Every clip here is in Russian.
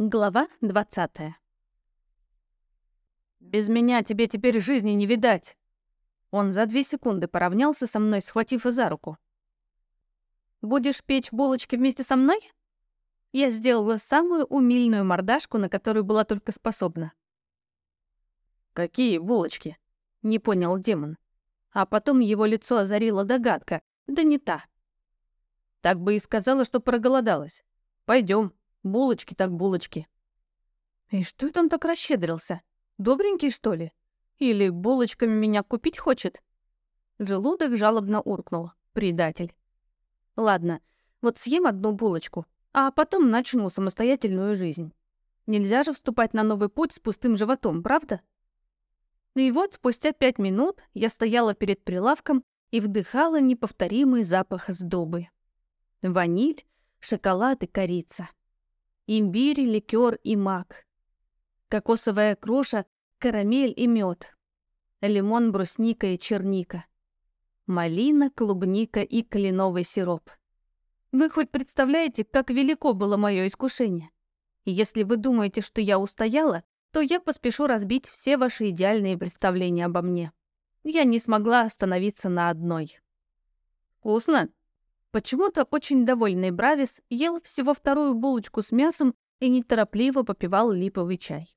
Глава 20 «Без меня тебе теперь жизни не видать!» Он за две секунды поравнялся со мной, схватив за руку. «Будешь печь булочки вместе со мной?» Я сделала самую умильную мордашку, на которую была только способна. «Какие булочки?» — не понял демон. А потом его лицо озарила догадка, да не та. Так бы и сказала, что проголодалась. Пойдем, булочки так булочки. И что это он так расщедрился? Добренький, что ли? Или булочками меня купить хочет? Желудок жалобно уркнул. Предатель. Ладно, вот съем одну булочку, а потом начну самостоятельную жизнь. Нельзя же вступать на новый путь с пустым животом, правда? И вот спустя пять минут я стояла перед прилавком и вдыхала неповторимый запах сдобы. Ваниль, шоколад и корица. Имбирь, ликер и мак. Кокосовая кроша, карамель и мед. Лимон, брусника и черника. Малина, клубника и кленовый сироп. Вы хоть представляете, как велико было мое искушение? Если вы думаете, что я устояла, то я поспешу разбить все ваши идеальные представления обо мне. Я не смогла остановиться на одной. «Вкусно?» Почему-то очень довольный Бравис ел всего вторую булочку с мясом и неторопливо попивал липовый чай.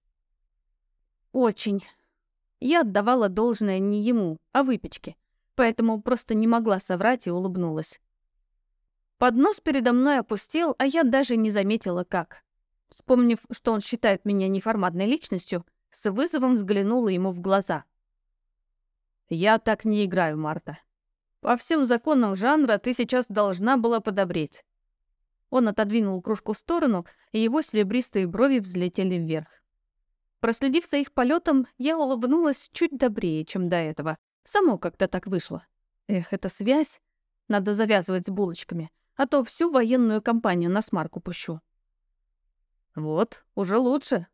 Очень. Я отдавала должное не ему, а выпечке, поэтому просто не могла соврать и улыбнулась. Поднос передо мной опустел, а я даже не заметила, как. Вспомнив, что он считает меня неформатной личностью, с вызовом взглянула ему в глаза. «Я так не играю, Марта. По всем законам жанра ты сейчас должна была подобреть». Он отодвинул кружку в сторону, и его серебристые брови взлетели вверх. Проследив за их полетом, я улыбнулась чуть добрее, чем до этого. Само как-то так вышло. Эх, эта связь. Надо завязывать с булочками а то всю военную кампанию на смарку пущу. Вот, уже лучше.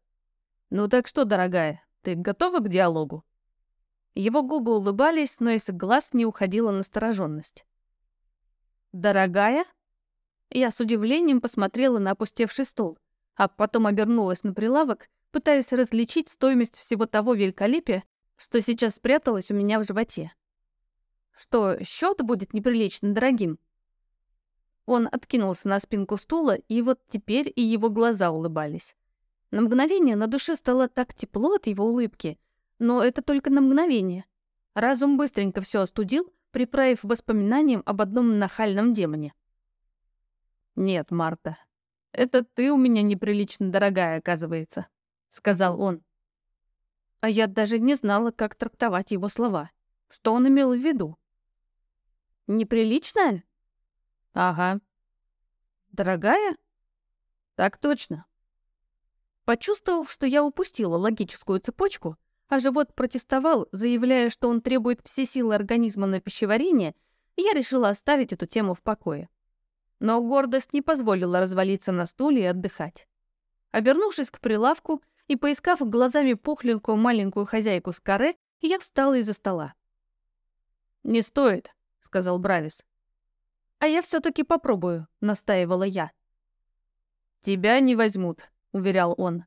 Ну так что, дорогая, ты готова к диалогу? Его губы улыбались, но из глаз не уходила настороженность. «Дорогая?» Я с удивлением посмотрела на опустевший стол, а потом обернулась на прилавок, пытаясь различить стоимость всего того великолепия, что сейчас спряталось у меня в животе. Что, счет будет неприлично дорогим? Он откинулся на спинку стула, и вот теперь и его глаза улыбались. На мгновение на душе стало так тепло от его улыбки, но это только на мгновение. Разум быстренько все остудил, приправив воспоминанием об одном нахальном демоне. «Нет, Марта, это ты у меня неприлично дорогая, оказывается», — сказал он. А я даже не знала, как трактовать его слова. Что он имел в виду? «Неприличная?» Ага. Дорогая? Так точно. Почувствовав, что я упустила логическую цепочку, а живот протестовал, заявляя, что он требует все силы организма на пищеварение, я решила оставить эту тему в покое. Но гордость не позволила развалиться на стуле и отдыхать. Обернувшись к прилавку и поискав глазами пухленькую маленькую хозяйку с каре, я встала из-за стола. «Не стоит», — сказал Бравис. «А я все-таки попробую», — настаивала я. «Тебя не возьмут», — уверял он.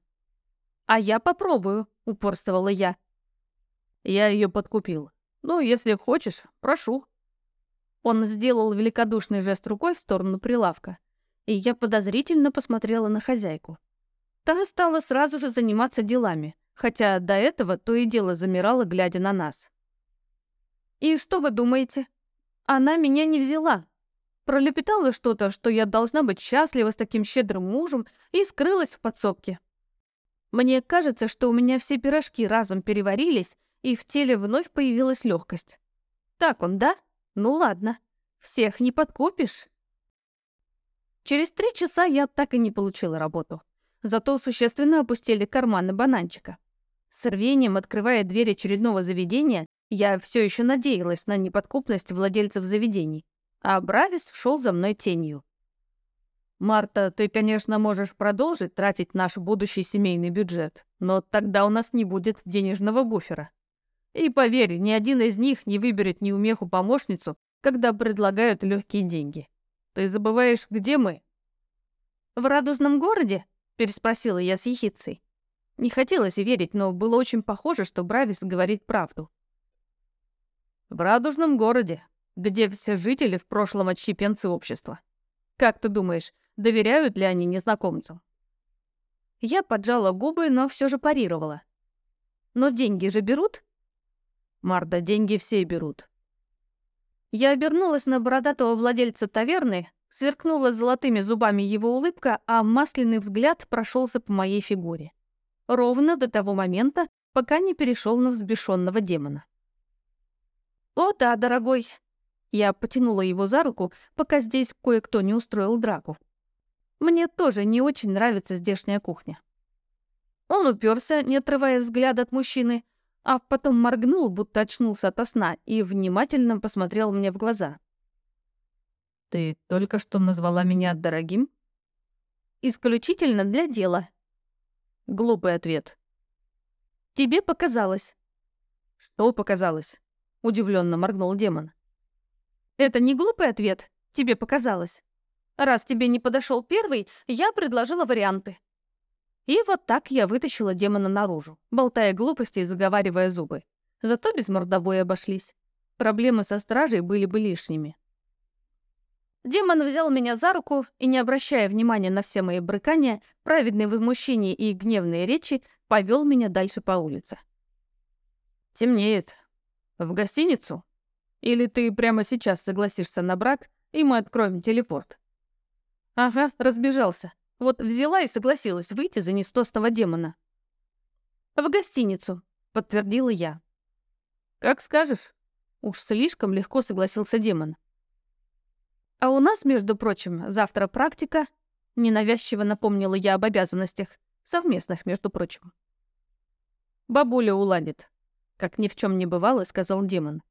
«А я попробую», — упорствовала я. Я ее подкупил. Ну, если хочешь, прошу. Он сделал великодушный жест рукой в сторону прилавка, и я подозрительно посмотрела на хозяйку. Та стала сразу же заниматься делами, хотя до этого то и дело замирала, глядя на нас. «И что вы думаете? Она меня не взяла, пролепетала что-то, что я должна быть счастлива с таким щедрым мужем, и скрылась в подсобке. Мне кажется, что у меня все пирожки разом переварились, и в теле вновь появилась легкость. Так он, да? Ну ладно. Всех не подкупишь. Через три часа я так и не получила работу. Зато существенно опустили карманы бананчика. С рвением, открывая дверь очередного заведения, я все еще надеялась на неподкупность владельцев заведений а Бравис шел за мной тенью. «Марта, ты, конечно, можешь продолжить тратить наш будущий семейный бюджет, но тогда у нас не будет денежного буфера. И поверь, ни один из них не выберет неумеху помощницу, когда предлагают легкие деньги. Ты забываешь, где мы?» «В радужном городе?» — переспросила я с ехицей. Не хотелось верить, но было очень похоже, что Бравис говорит правду. В радужном городе, где все жители в прошлом отщепенцы общества. Как ты думаешь, доверяют ли они незнакомцам? Я поджала губы, но все же парировала. Но деньги же берут? Марда, деньги все берут. Я обернулась на бородатого владельца таверны, сверкнула золотыми зубами его улыбка, а масляный взгляд прошелся по моей фигуре. Ровно до того момента, пока не перешел на взбешенного демона. «О да, дорогой!» Я потянула его за руку, пока здесь кое-кто не устроил драку. Мне тоже не очень нравится здешняя кухня. Он уперся, не отрывая взгляда от мужчины, а потом моргнул, будто очнулся ото сна, и внимательно посмотрел мне в глаза. «Ты только что назвала меня дорогим?» «Исключительно для дела». Глупый ответ. «Тебе показалось». «Что показалось?» — удивленно моргнул демон. «Это не глупый ответ, тебе показалось. Раз тебе не подошел первый, я предложила варианты. И вот так я вытащила демона наружу, болтая глупости и заговаривая зубы. Зато без мордобоя обошлись. Проблемы со стражей были бы лишними. Демон взял меня за руку и, не обращая внимания на все мои брыкания, праведные возмущения и гневные речи, повел меня дальше по улице. «Темнеет. В гостиницу? Или ты прямо сейчас согласишься на брак, и мы откроем телепорт?» Ага, разбежался. Вот взяла и согласилась выйти за нестостного демона. В гостиницу, подтвердила я. Как скажешь. Уж слишком легко согласился демон. А у нас, между прочим, завтра практика. Ненавязчиво напомнила я об обязанностях. Совместных, между прочим. Бабуля уладит. Как ни в чем не бывало, сказал демон.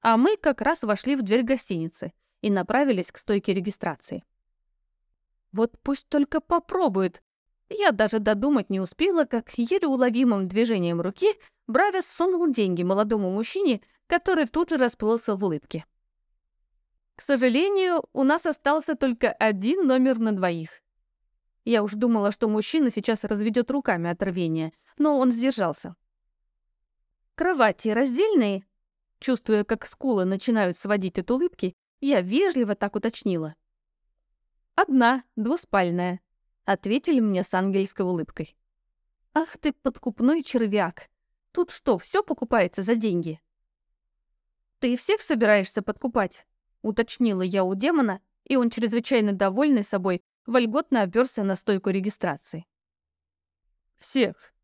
А мы как раз вошли в дверь гостиницы и направились к стойке регистрации. Вот пусть только попробует. Я даже додумать не успела, как еле уловимым движением руки Бравис сунул деньги молодому мужчине, который тут же расплылся в улыбке. К сожалению, у нас остался только один номер на двоих. Я уж думала, что мужчина сейчас разведет руками от рвения, но он сдержался. Кровати раздельные? Чувствуя, как скулы начинают сводить от улыбки, я вежливо так уточнила. «Одна, двуспальная», — ответили мне с ангельской улыбкой. «Ах ты, подкупной червяк! Тут что, все покупается за деньги?» «Ты всех собираешься подкупать?» — уточнила я у демона, и он, чрезвычайно довольный собой, вольготно оперся на стойку регистрации. «Всех».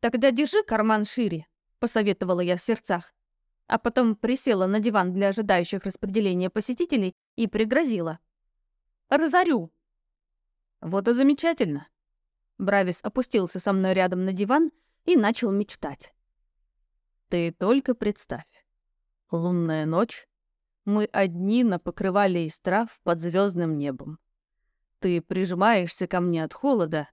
«Тогда держи карман шире», — посоветовала я в сердцах, а потом присела на диван для ожидающих распределения посетителей и пригрозила. Разорю!» «Вот и замечательно!» Бравис опустился со мной рядом на диван и начал мечтать. «Ты только представь. Лунная ночь. Мы одни на покрывале из трав под звездным небом. Ты прижимаешься ко мне от холода.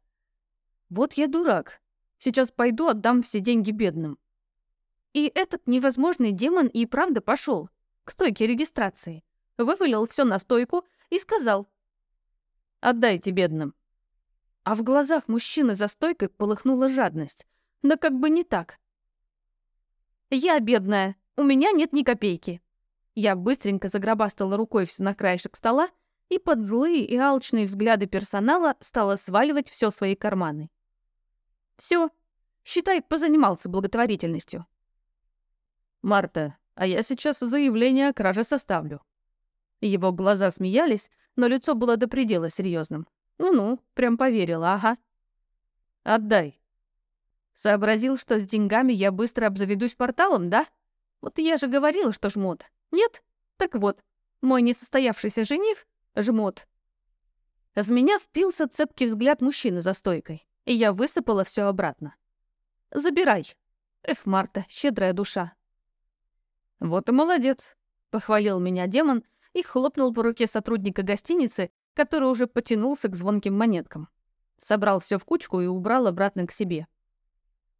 Вот я дурак. Сейчас пойду отдам все деньги бедным. И этот невозможный демон и правда пошел к стойке регистрации, вывалил все на стойку и сказал, Отдайте бедным». А в глазах мужчины за стойкой полыхнула жадность. Да как бы не так. «Я бедная, у меня нет ни копейки». Я быстренько загробастала рукой все на краешек стола и под злые и алчные взгляды персонала стала сваливать все свои карманы. Все, считай, позанимался благотворительностью. «Марта, а я сейчас заявление о краже составлю». Его глаза смеялись, но лицо было до предела серьезным. Ну-ну, прям поверила, ага. Отдай. Сообразил, что с деньгами я быстро обзаведусь порталом, да? Вот я же говорила, что жмот. Нет? Так вот, мой несостоявшийся жених — жмот. В меня впился цепкий взгляд мужчины за стойкой, и я высыпала все обратно. «Забирай». Эх, Марта, щедрая душа. «Вот и молодец», — похвалил меня демон, и хлопнул по руке сотрудника гостиницы, который уже потянулся к звонким монеткам. Собрал все в кучку и убрал обратно к себе.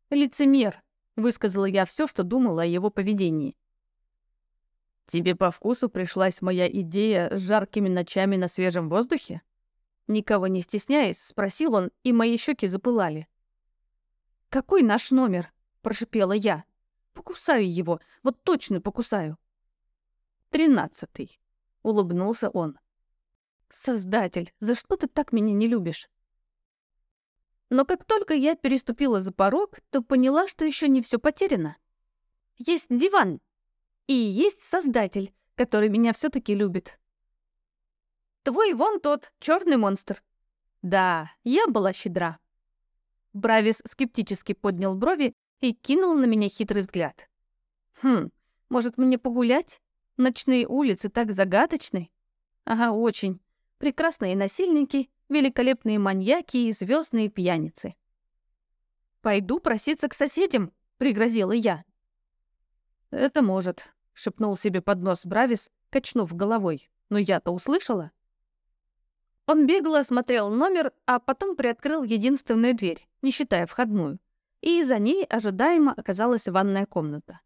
«Лицемер», — высказала я все, что думала о его поведении. «Тебе по вкусу пришлась моя идея с жаркими ночами на свежем воздухе?» Никого не стесняясь, спросил он, и мои щеки запылали. «Какой наш номер?» — прошипела я. «Покусаю его, вот точно покусаю». «Тринадцатый», — улыбнулся он. «Создатель, за что ты так меня не любишь?» Но как только я переступила за порог, то поняла, что еще не все потеряно. Есть диван. И есть Создатель, который меня все-таки любит. Твой вон тот, черный монстр. Да, я была щедра. Бравис скептически поднял брови и кинул на меня хитрый взгляд. Хм, может мне погулять? Ночные улицы так загадочны. Ага, очень. Прекрасные насильники, великолепные маньяки и звездные пьяницы. «Пойду проситься к соседям», — пригрозила я. «Это может», — шепнул себе под нос Бравис, качнув головой. «Но я-то услышала». Он бегло осмотрел номер, а потом приоткрыл единственную дверь, не считая входную. И за ней ожидаемо оказалась ванная комната.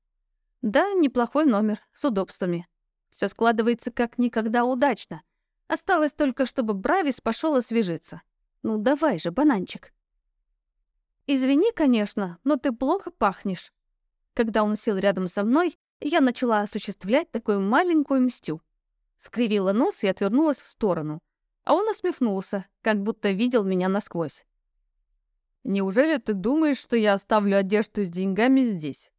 Да, неплохой номер, с удобствами. Все складывается как никогда удачно. Осталось только, чтобы Бравис пошел освежиться. Ну давай же, бананчик. Извини, конечно, но ты плохо пахнешь. Когда он сел рядом со мной, я начала осуществлять такую маленькую мстю. Скривила нос и отвернулась в сторону. А он усмехнулся, как будто видел меня насквозь. «Неужели ты думаешь, что я оставлю одежду с деньгами здесь?»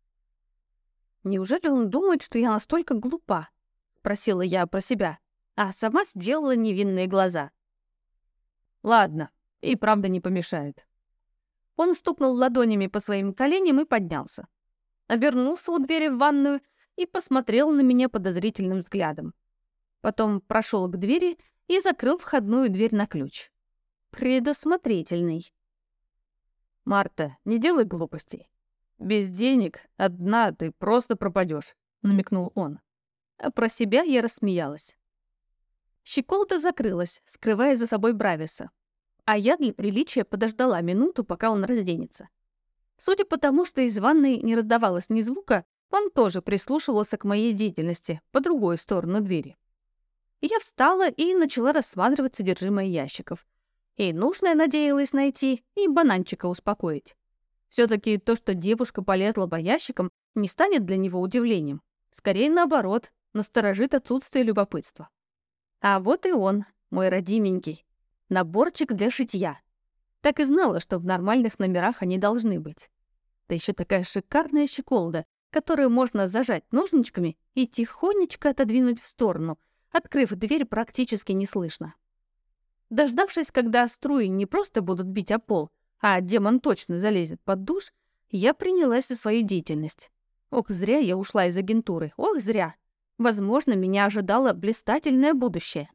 «Неужели он думает, что я настолько глупа?» — спросила я про себя а сама сделала невинные глаза. «Ладно, и правда не помешает». Он стукнул ладонями по своим коленям и поднялся. Обернулся у двери в ванную и посмотрел на меня подозрительным взглядом. Потом прошел к двери и закрыл входную дверь на ключ. Предусмотрительный. «Марта, не делай глупостей. Без денег, одна ты просто пропадешь», — намекнул он. А про себя я рассмеялась. Щеколда закрылась, скрывая за собой Брависа. А я для приличия подождала минуту, пока он разденется. Судя по тому, что из ванной не раздавалось ни звука, он тоже прислушивался к моей деятельности по другую сторону двери. Я встала и начала рассматривать содержимое ящиков. И нужное надеялась найти, и бананчика успокоить. Все таки то, что девушка полезла по ящикам, не станет для него удивлением. Скорее наоборот, насторожит отсутствие любопытства. А вот и он, мой родименький. Наборчик для шитья. Так и знала, что в нормальных номерах они должны быть. Да еще такая шикарная щеколда, которую можно зажать ножничками и тихонечко отодвинуть в сторону, открыв дверь практически неслышно. Дождавшись, когда струи не просто будут бить о пол, а демон точно залезет под душ, я принялась за свою деятельность. Ох, зря я ушла из агентуры, ох, зря. Возможно, меня ожидало блистательное будущее.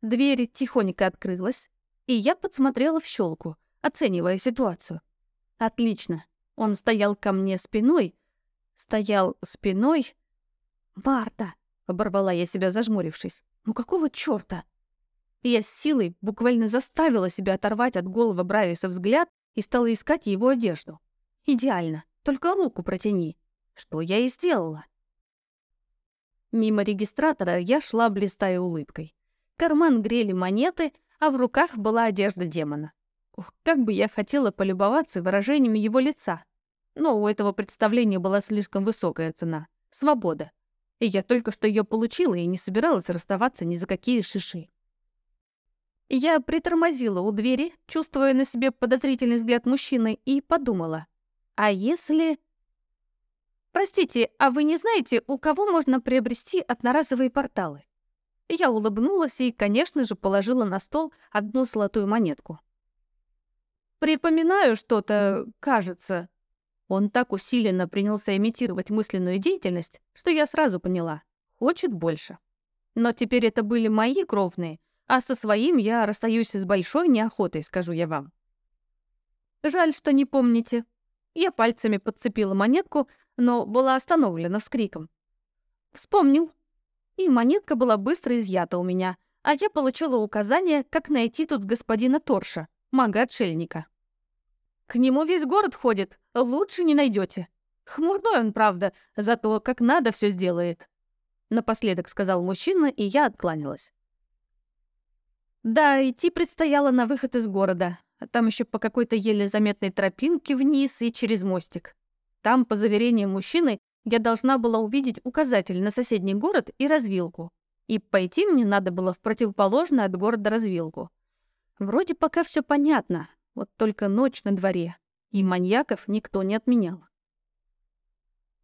Дверь тихонько открылась, и я подсмотрела в щелку, оценивая ситуацию. Отлично. Он стоял ко мне спиной. Стоял спиной. «Марта!» — оборвала я себя, зажмурившись. «Ну какого чёрта?» Я с силой буквально заставила себя оторвать от головы Брависа взгляд и стала искать его одежду. «Идеально. Только руку протяни». Что я и сделала. Мимо регистратора я шла, блистая улыбкой. Карман грели монеты, а в руках была одежда демона. Ух, как бы я хотела полюбоваться выражениями его лица. Но у этого представления была слишком высокая цена — свобода. И я только что ее получила и не собиралась расставаться ни за какие шиши. Я притормозила у двери, чувствуя на себе подозрительный взгляд мужчины, и подумала, а если... «Простите, а вы не знаете, у кого можно приобрести одноразовые порталы?» Я улыбнулась и, конечно же, положила на стол одну золотую монетку. «Припоминаю что-то, кажется». Он так усиленно принялся имитировать мысленную деятельность, что я сразу поняла — хочет больше. Но теперь это были мои кровные, а со своим я расстаюсь с большой неохотой, скажу я вам. Жаль, что не помните. Я пальцами подцепила монетку, но была остановлена с криком. «Вспомнил!» И монетка была быстро изъята у меня, а я получила указание, как найти тут господина Торша, мага-отшельника. «К нему весь город ходит, лучше не найдете. Хмурной он, правда, зато как надо все сделает». Напоследок сказал мужчина, и я откланялась. Да, идти предстояло на выход из города, а там еще по какой-то еле заметной тропинке вниз и через мостик. Там, по заверениям мужчины, я должна была увидеть указатель на соседний город и развилку. И пойти мне надо было в противоположную от города развилку. Вроде пока все понятно, вот только ночь на дворе, и маньяков никто не отменял.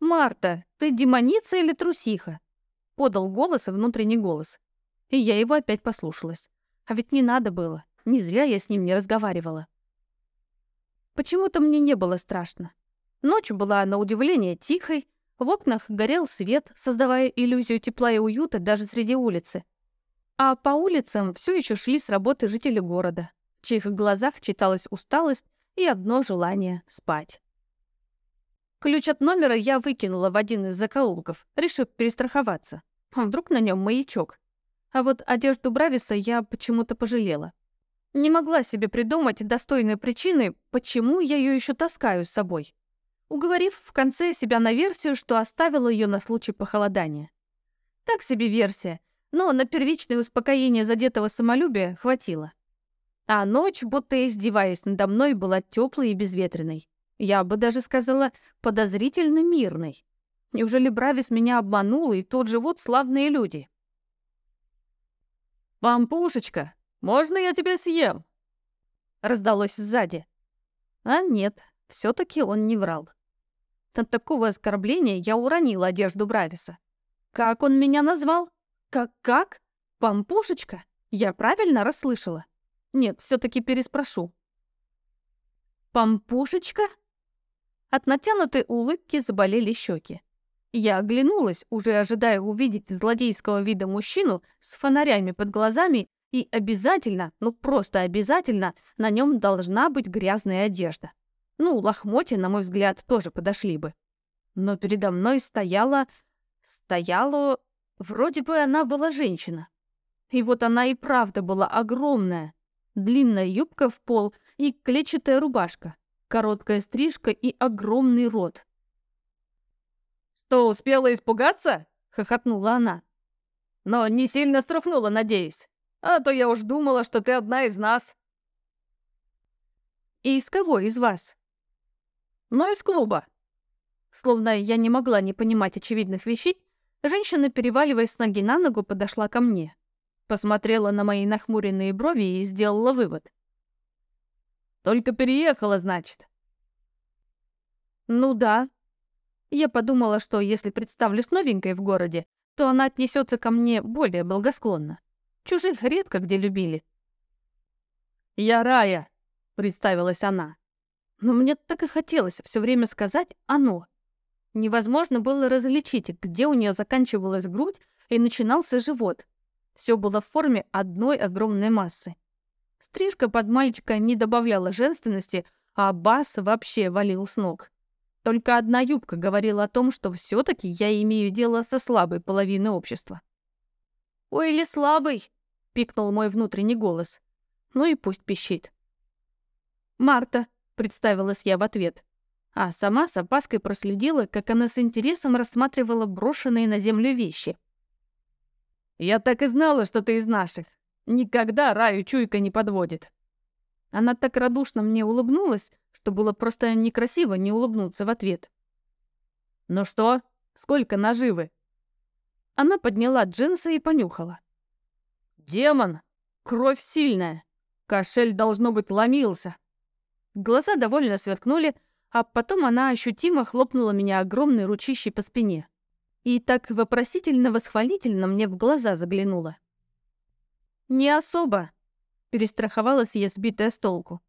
«Марта, ты демоница или трусиха?» — подал голос и внутренний голос. И я его опять послушалась. А ведь не надо было. Не зря я с ним не разговаривала. Почему-то мне не было страшно. Ночь была, на удивление, тихой, в окнах горел свет, создавая иллюзию тепла и уюта даже среди улицы. А по улицам все еще шли с работы жители города, в чьих глазах читалась усталость и одно желание — спать. Ключ от номера я выкинула в один из закоулков, решив перестраховаться. А вдруг на нем маячок? А вот одежду Брависа я почему-то пожалела. Не могла себе придумать достойной причины, почему я ее еще таскаю с собой уговорив в конце себя на версию, что оставила ее на случай похолодания. Так себе версия, но на первичное успокоение задетого самолюбия хватило. А ночь, будто издеваясь надо мной, была теплой и безветренной. Я бы даже сказала, подозрительно мирной. Неужели Бравис меня обманул, и тут живут славные люди? «Пампушечка, можно я тебя съем?» Раздалось сзади. А нет, все таки он не врал. От такого оскорбления я уронила одежду Брависа. Как он меня назвал? Как-как? Пампушечка? Я правильно расслышала? Нет, все-таки переспрошу. Пампушечка? От натянутой улыбки заболели щеки. Я оглянулась, уже ожидая увидеть злодейского вида мужчину с фонарями под глазами, и обязательно, ну просто обязательно, на нем должна быть грязная одежда. Ну, лохмотья, на мой взгляд, тоже подошли бы. Но передо мной стояла... Стояла... Вроде бы она была женщина. И вот она и правда была огромная. Длинная юбка в пол и клетчатая рубашка, короткая стрижка и огромный рот. «Что, успела испугаться?» — хохотнула она. «Но не сильно струхнула, надеюсь. А то я уж думала, что ты одна из нас». «И из кого из вас?» но из клуба». Словно я не могла не понимать очевидных вещей, женщина, переваливаясь с ноги на ногу, подошла ко мне. Посмотрела на мои нахмуренные брови и сделала вывод. «Только переехала, значит?» «Ну да». Я подумала, что если представлюсь новенькой в городе, то она отнесется ко мне более благосклонно. Чужих редко где любили. «Я Рая», — представилась она. Но мне так и хотелось все время сказать «оно». Невозможно было различить, где у нее заканчивалась грудь и начинался живот. Все было в форме одной огромной массы. Стрижка под мальчика не добавляла женственности, а бас вообще валил с ног. Только одна юбка говорила о том, что все-таки я имею дело со слабой половиной общества. «Ой, или слабый!» — пикнул мой внутренний голос. Ну и пусть пищит. «Марта, представилась я в ответ. А сама с опаской проследила, как она с интересом рассматривала брошенные на землю вещи. «Я так и знала, что ты из наших. Никогда Раю чуйка не подводит». Она так радушно мне улыбнулась, что было просто некрасиво не улыбнуться в ответ. «Ну что, сколько наживы?» Она подняла джинсы и понюхала. «Демон! Кровь сильная! Кошель, должно быть, ломился!» Глаза довольно сверкнули, а потом она ощутимо хлопнула меня огромной ручищей по спине. И так вопросительно-восхвалительно мне в глаза заглянула. «Не особо», — перестраховалась я, сбитая с толку.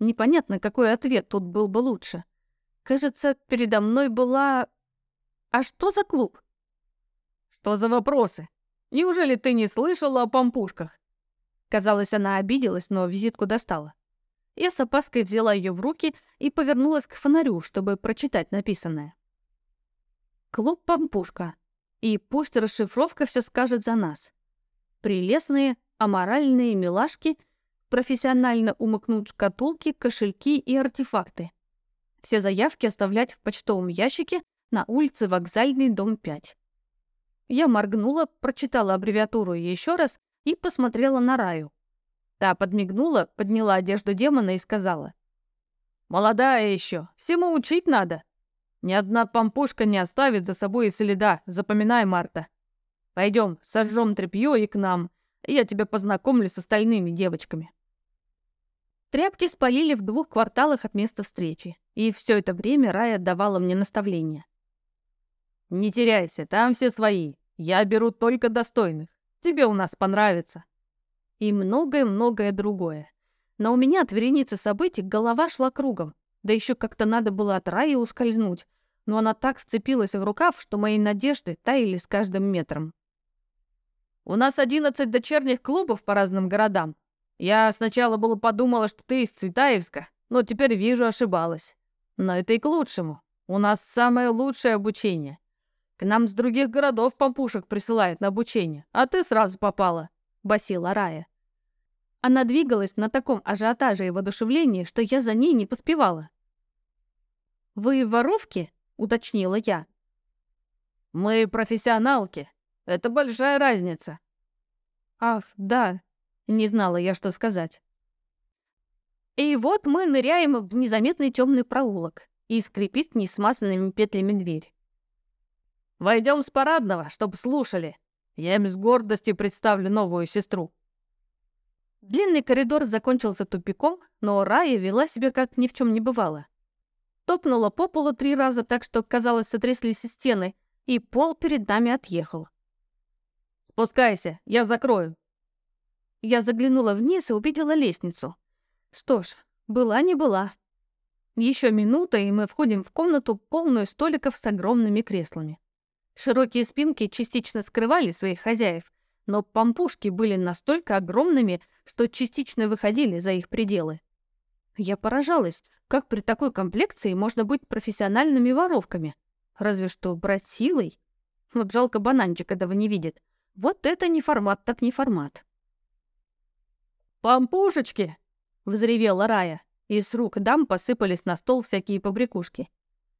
Непонятно, какой ответ тут был бы лучше. Кажется, передо мной была... А что за клуб? Что за вопросы? Неужели ты не слышала о помпушках? Казалось, она обиделась, но визитку достала. Я с опаской взяла ее в руки и повернулась к фонарю, чтобы прочитать написанное. Клуб «Пампушка». И пусть расшифровка все скажет за нас. Прелестные, аморальные милашки профессионально умыкнут шкатулки, кошельки и артефакты. Все заявки оставлять в почтовом ящике на улице Вокзальный, дом 5. Я моргнула, прочитала аббревиатуру еще раз и посмотрела на Раю. Та подмигнула, подняла одежду демона и сказала. «Молодая еще, всему учить надо. Ни одна помпушка не оставит за собой и следа, запоминай, Марта. Пойдем, сожжем тряпье и к нам, я тебя познакомлю с остальными девочками». Тряпки спалили в двух кварталах от места встречи, и все это время Рая давала мне наставления. «Не теряйся, там все свои. Я беру только достойных. Тебе у нас понравится». И многое-многое другое. Но у меня от вереницы событий голова шла кругом. Да еще как-то надо было от Раи ускользнуть. Но она так вцепилась в рукав, что мои надежды таяли с каждым метром. «У нас одиннадцать дочерних клубов по разным городам. Я сначала было подумала, что ты из Цветаевска, но теперь вижу, ошибалась. Но это и к лучшему. У нас самое лучшее обучение. К нам с других городов помпушек присылают на обучение, а ты сразу попала», — басила Рая. Она двигалась на таком ажиотаже и воодушевлении, что я за ней не поспевала. «Вы воровки?» — уточнила я. «Мы профессионалки. Это большая разница». «Ах, да, не знала я, что сказать. И вот мы ныряем в незаметный темный проулок, и скрипит несмазанными петлями дверь. «Войдем с парадного, чтобы слушали. Я им с гордостью представлю новую сестру». Длинный коридор закончился тупиком, но Рая вела себя как ни в чем не бывало. Топнула по полу три раза так, что, казалось, сотряслись стены, и пол перед нами отъехал. «Спускайся, я закрою», я заглянула вниз и увидела лестницу. Что ж, была не была. Еще минута, и мы входим в комнату, полную столиков с огромными креслами. Широкие спинки частично скрывали своих хозяев, но помпушки были настолько огромными, что частично выходили за их пределы. Я поражалась, как при такой комплекции можно быть профессиональными воровками. Разве что брать силой. Вот жалко бананчик этого не видит. Вот это не формат, так не формат. «Пампушечки!» — взревела Рая, и с рук дам посыпались на стол всякие побрякушки.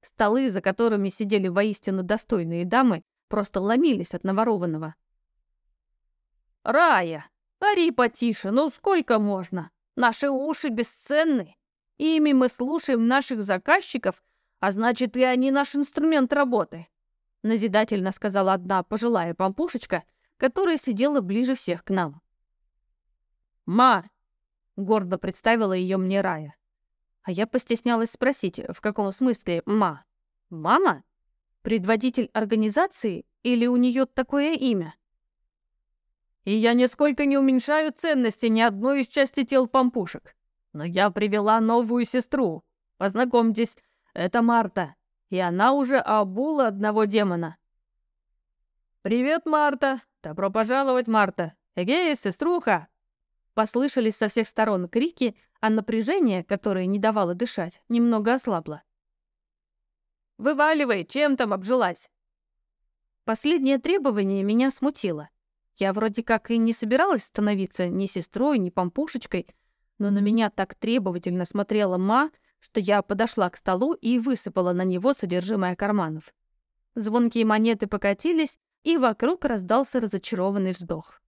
Столы, за которыми сидели воистину достойные дамы, просто ломились от наворованного. «Рая, ори потише, ну сколько можно? Наши уши бесценны. Ими мы слушаем наших заказчиков, а значит, и они наш инструмент работы», назидательно сказала одна пожилая пампушечка, которая сидела ближе всех к нам. «Ма!» — гордо представила ее мне Рая. А я постеснялась спросить, в каком смысле «ма»? «Мама? Предводитель организации или у нее такое имя?» И я нисколько не уменьшаю ценности ни одной из части тел помпушек. Но я привела новую сестру. Познакомьтесь, это Марта. И она уже обула одного демона. «Привет, Марта! Добро пожаловать, Марта! Эгей, сеструха!» Послышались со всех сторон крики, а напряжение, которое не давало дышать, немного ослабло. «Вываливай, чем там обжилась?» Последнее требование меня смутило. Я вроде как и не собиралась становиться ни сестрой, ни помпушечкой, но на меня так требовательно смотрела ма, что я подошла к столу и высыпала на него содержимое карманов. Звонкие монеты покатились, и вокруг раздался разочарованный вздох.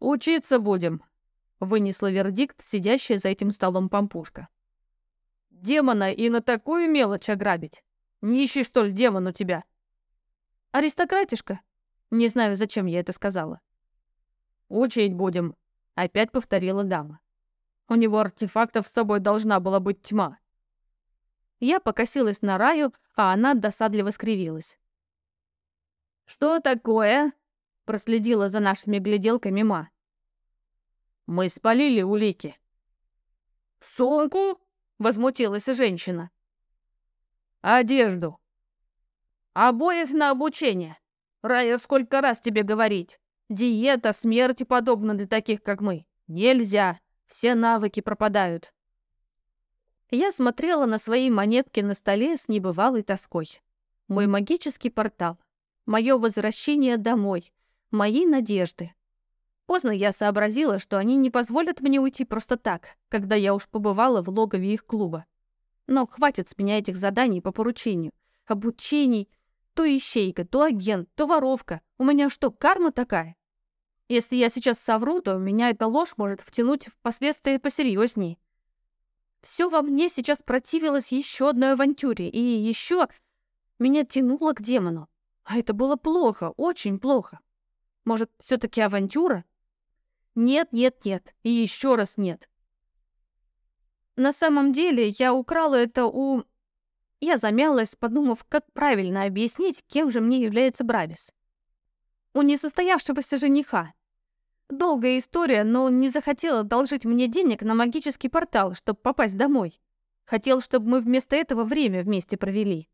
«Учиться будем», — вынесла вердикт сидящая за этим столом помпушка. «Демона и на такую мелочь ограбить? Нищий, что ли, демон у тебя?» «Аристократишка?» Не знаю, зачем я это сказала. «Учить будем», — опять повторила дама. «У него артефактов с собой должна была быть тьма». Я покосилась на Раю, а она досадливо скривилась. «Что такое?» Проследила за нашими гляделками Ма. «Мы спалили улики». «Сумку?» — возмутилась женщина. «Одежду». «Обоих на обучение. Рая, сколько раз тебе говорить? Диета, смерти подобна для таких, как мы. Нельзя. Все навыки пропадают». Я смотрела на свои монетки на столе с небывалой тоской. Мой магический портал. Мое возвращение домой моей надежды. Поздно я сообразила, что они не позволят мне уйти просто так, когда я уж побывала в логове их клуба. Но хватит с меня этих заданий по поручению, обучений. То ищейка, то агент, то воровка. У меня что, карма такая? Если я сейчас совру, то меня эта ложь может втянуть в последствия посерьезней. Все во мне сейчас противилось еще одной авантюре, и еще меня тянуло к демону. А это было плохо, очень плохо. Может, все-таки авантюра? Нет, нет, нет. И еще раз нет. На самом деле, я украла это у... Я замялась, подумав, как правильно объяснить, кем же мне является Бравис. У несостоявшегося жениха. Долгая история, но он не захотел одолжить мне денег на магический портал, чтобы попасть домой. Хотел, чтобы мы вместо этого время вместе провели.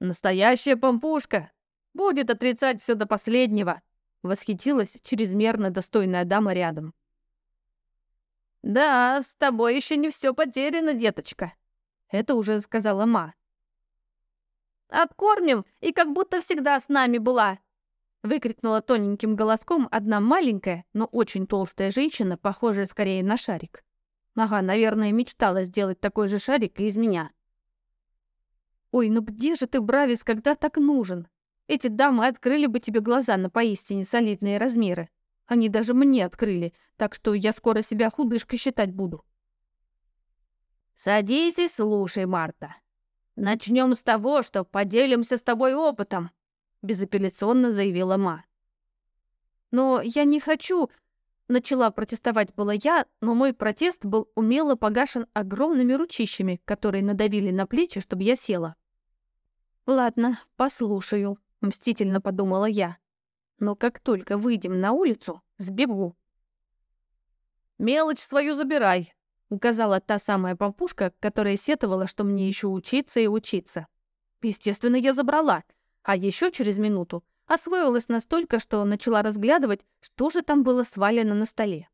«Настоящая помпушка! Будет отрицать все до последнего!» Восхитилась чрезмерно достойная дама рядом. «Да, с тобой еще не все потеряно, деточка», — это уже сказала Ма. «Откормим, и как будто всегда с нами была», — выкрикнула тоненьким голоском одна маленькая, но очень толстая женщина, похожая скорее на шарик. Ага, наверное, мечтала сделать такой же шарик и из меня. «Ой, ну где же ты, Бравис, когда так нужен? Эти дамы открыли бы тебе глаза на поистине солидные размеры. Они даже мне открыли, так что я скоро себя худышкой считать буду. Садись и слушай, Марта. Начнем с того, что поделимся с тобой опытом, безапелляционно заявила Ма. Но я не хочу, начала протестовать была я, но мой протест был умело погашен огромными ручищами, которые надавили на плечи, чтобы я села. Ладно, послушаю, мстительно подумала я но как только выйдем на улицу, сбегу. «Мелочь свою забирай», — указала та самая пампушка, которая сетовала, что мне еще учиться и учиться. Естественно, я забрала, а еще через минуту освоилась настолько, что начала разглядывать, что же там было свалено на столе.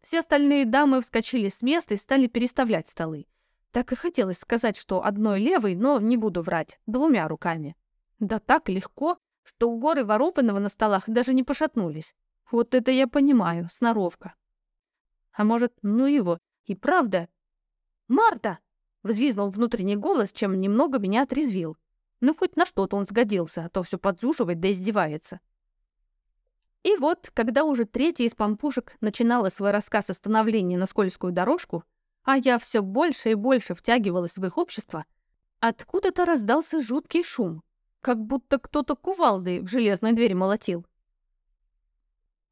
Все остальные дамы вскочили с места и стали переставлять столы. Так и хотелось сказать, что одной левой, но не буду врать, двумя руками. Да так легко, что горы воропанного на столах даже не пошатнулись. Вот это я понимаю, сноровка. А может, ну его, и правда? «Марта!» — взвизнул внутренний голос, чем немного меня отрезвил. Ну, хоть на что-то он сгодился, а то все подзуживает да издевается. И вот, когда уже третья из помпушек начинала свой рассказ о становлении на скользкую дорожку, а я все больше и больше втягивалась в их общество, откуда-то раздался жуткий шум как будто кто-то кувалдой в железной двери молотил.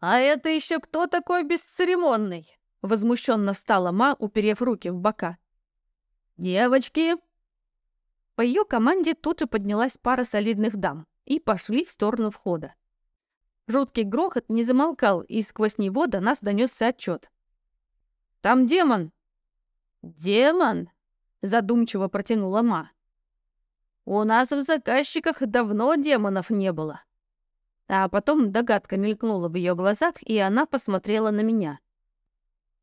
«А это еще кто такой бесцеремонный?» Возмущенно встала Ма, уперев руки в бока. «Девочки!» По ее команде тут же поднялась пара солидных дам и пошли в сторону входа. Жуткий грохот не замолкал, и сквозь него до нас донесся отчет. «Там демон!» «Демон?» — задумчиво протянула Ма. У нас в заказчиках давно демонов не было. А потом догадка мелькнула в ее глазах, и она посмотрела на меня.